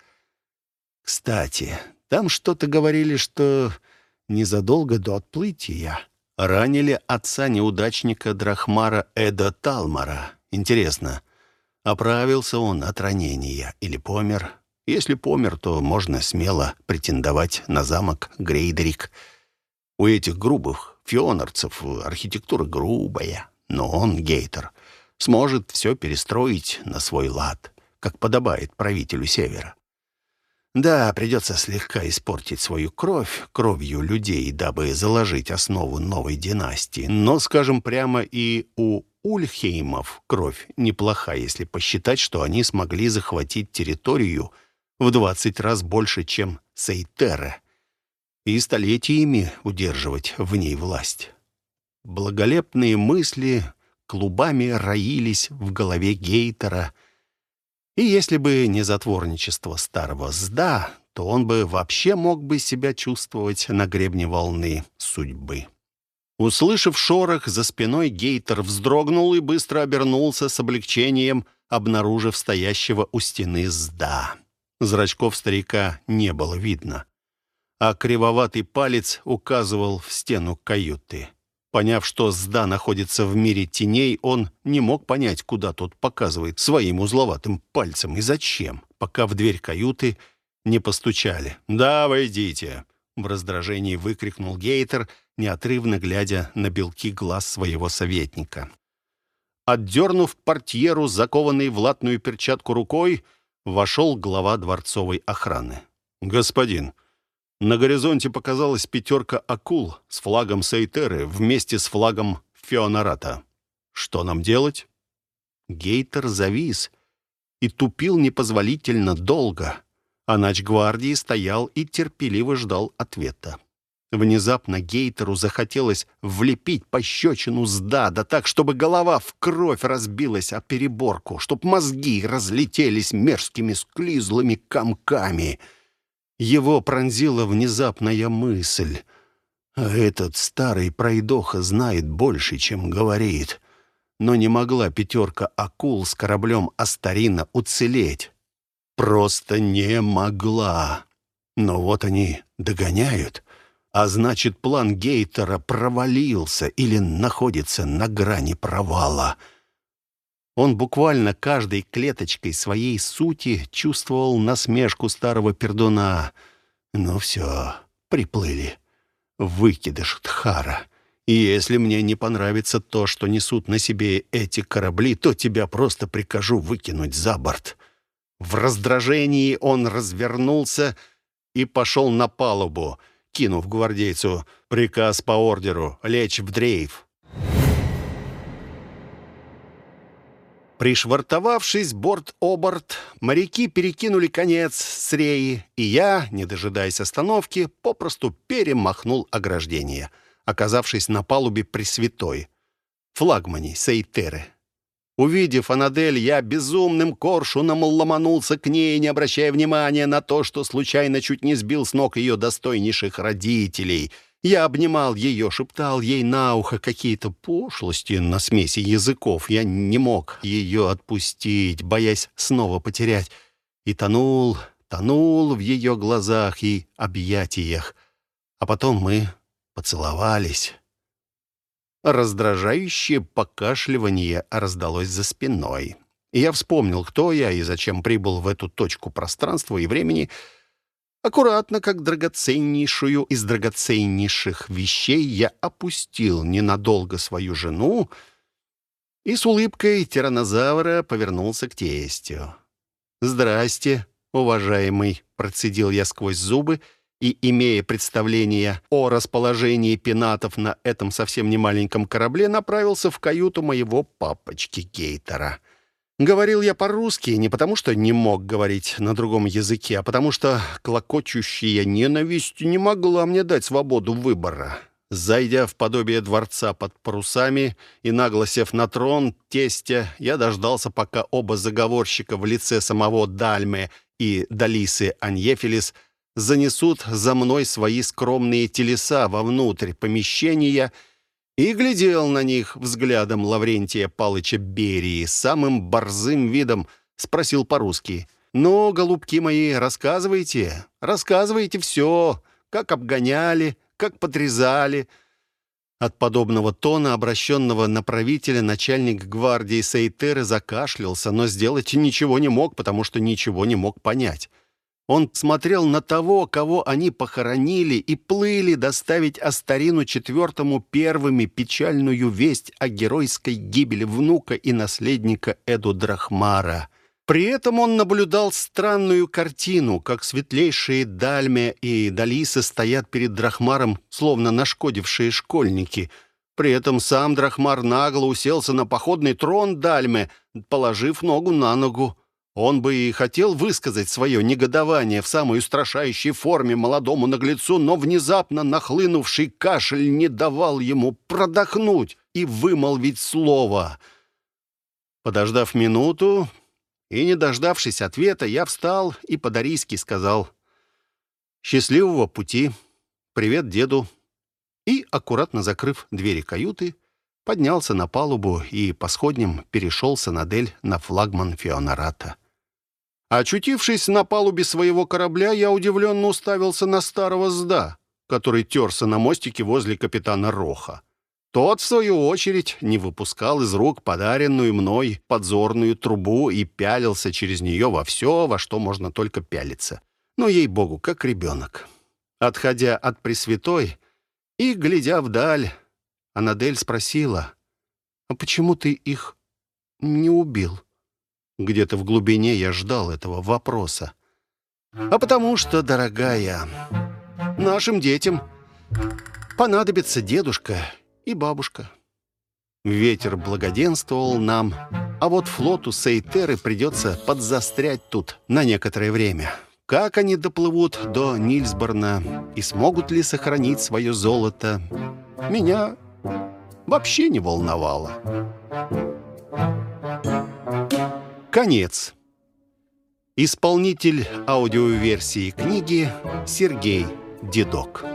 S1: Кстати, там что-то говорили, что незадолго до отплытия ранили отца-неудачника Драхмара Эда Талмара. Интересно, оправился он от ранения или помер? Если помер, то можно смело претендовать на замок Грейдерик. У этих грубых фионарцев архитектура грубая, но он, гейтер, сможет все перестроить на свой лад, как подобает правителю Севера. Да, придется слегка испортить свою кровь кровью людей, дабы заложить основу новой династии. Но, скажем прямо, и у Ульхеймов кровь неплоха, если посчитать, что они смогли захватить территорию в 20 раз больше, чем Сейтере, и столетиями удерживать в ней власть. Благолепные мысли клубами роились в голове Гейтера — и если бы не затворничество старого Сда, то он бы вообще мог бы себя чувствовать на гребне волны судьбы. Услышав шорох, за спиной Гейтер вздрогнул и быстро обернулся с облегчением, обнаружив стоящего у стены Сда. Зрачков старика не было видно, а кривоватый палец указывал в стену каюты. Поняв, что Зда находится в мире теней, он не мог понять, куда тот показывает своим узловатым пальцем и зачем, пока в дверь каюты не постучали. «Да, войдите!» — в раздражении выкрикнул Гейтер, неотрывно глядя на белки глаз своего советника. Отдернув портьеру, закованный в латную перчатку рукой, вошел глава дворцовой охраны. «Господин, на горизонте показалась пятерка акул с флагом Сейтеры вместе с флагом Феонарата. Что нам делать? Гейтер завис и тупил непозволительно долго, а гвардии стоял и терпеливо ждал ответа. Внезапно Гейтеру захотелось влепить пощечину с дада так, чтобы голова в кровь разбилась о переборку, чтобы мозги разлетелись мерзкими склизлыми комками — его пронзила внезапная мысль. А этот старый пройдоха знает больше, чем говорит. Но не могла пятерка акул с кораблем Астарина уцелеть. Просто не могла. Но вот они догоняют. А значит, план Гейтера провалился или находится на грани провала — он буквально каждой клеточкой своей сути чувствовал насмешку старого пердуна. «Ну все, приплыли. Выкидыш Тхара. И если мне не понравится то, что несут на себе эти корабли, то тебя просто прикажу выкинуть за борт». В раздражении он развернулся и пошел на палубу, кинув гвардейцу приказ по ордеру лечь в дрейф. Пришвартовавшись борт-оборт, моряки перекинули конец с реи, и я, не дожидаясь остановки, попросту перемахнул ограждение, оказавшись на палубе Пресвятой, флагмане Сейтеры. Увидев Анадель, я безумным коршуном ломанулся к ней, не обращая внимания на то, что случайно чуть не сбил с ног ее достойнейших родителей. Я обнимал ее, шептал ей на ухо какие-то пошлости на смеси языков. Я не мог ее отпустить, боясь снова потерять. И тонул, тонул в ее глазах и объятиях. А потом мы поцеловались. Раздражающее покашливание раздалось за спиной. И я вспомнил, кто я и зачем прибыл в эту точку пространства и времени. Аккуратно, как драгоценнейшую из драгоценнейших вещей, я опустил ненадолго свою жену и с улыбкой тиранозавра повернулся к тестю. «Здрасте, уважаемый», — процедил я сквозь зубы — и, имея представление о расположении пенатов на этом совсем не маленьком корабле, направился в каюту моего папочки Гейтера. Говорил я по-русски не потому, что не мог говорить на другом языке, а потому что клокочущая ненависть не могла мне дать свободу выбора. Зайдя в подобие дворца под парусами и нагло на трон тестя, я дождался, пока оба заговорщика в лице самого Дальме и Далисы Аньефилис – занесут за мной свои скромные телеса вовнутрь помещения и глядел на них взглядом Лаврентия Палыча Берии, самым борзым видом спросил по-русски. «Ну, голубки мои, рассказывайте, рассказывайте все, как обгоняли, как подрезали». От подобного тона, обращенного на правителя, начальник гвардии Сейтеры закашлялся, но сделать ничего не мог, потому что ничего не мог понять. Он смотрел на того, кого они похоронили, и плыли доставить Астарину четвертому первыми печальную весть о геройской гибели внука и наследника Эду Драхмара. При этом он наблюдал странную картину, как светлейшие Дальме и Далисы стоят перед Драхмаром, словно нашкодившие школьники. При этом сам Драхмар нагло уселся на походный трон Дальме, положив ногу на ногу. Он бы и хотел высказать свое негодование в самой устрашающей форме молодому наглецу, но внезапно нахлынувший кашель не давал ему продохнуть и вымолвить слово. Подождав минуту и не дождавшись ответа, я встал и по-дарийски сказал «Счастливого пути! Привет деду!» И, аккуратно закрыв двери каюты, поднялся на палубу и по сходням перешел с Анадель на флагман Фионарата. Очутившись на палубе своего корабля, я удивленно уставился на старого Зда, который терся на мостике возле капитана Роха. Тот, в свою очередь, не выпускал из рук подаренную мной подзорную трубу и пялился через нее во все, во что можно только пялиться. Но, ей-богу, как ребенок. Отходя от Пресвятой и, глядя вдаль, Анадель спросила, «А почему ты их не убил?» Где-то в глубине я ждал этого вопроса. А потому что, дорогая, нашим детям понадобится дедушка и бабушка. Ветер благоденствовал нам, а вот флоту Сейтеры придется подзастрять тут на некоторое время. Как они доплывут до Нильсборна и смогут ли сохранить свое золото, меня вообще не волновало. Конец. Исполнитель аудиоверсии книги Сергей Дедок.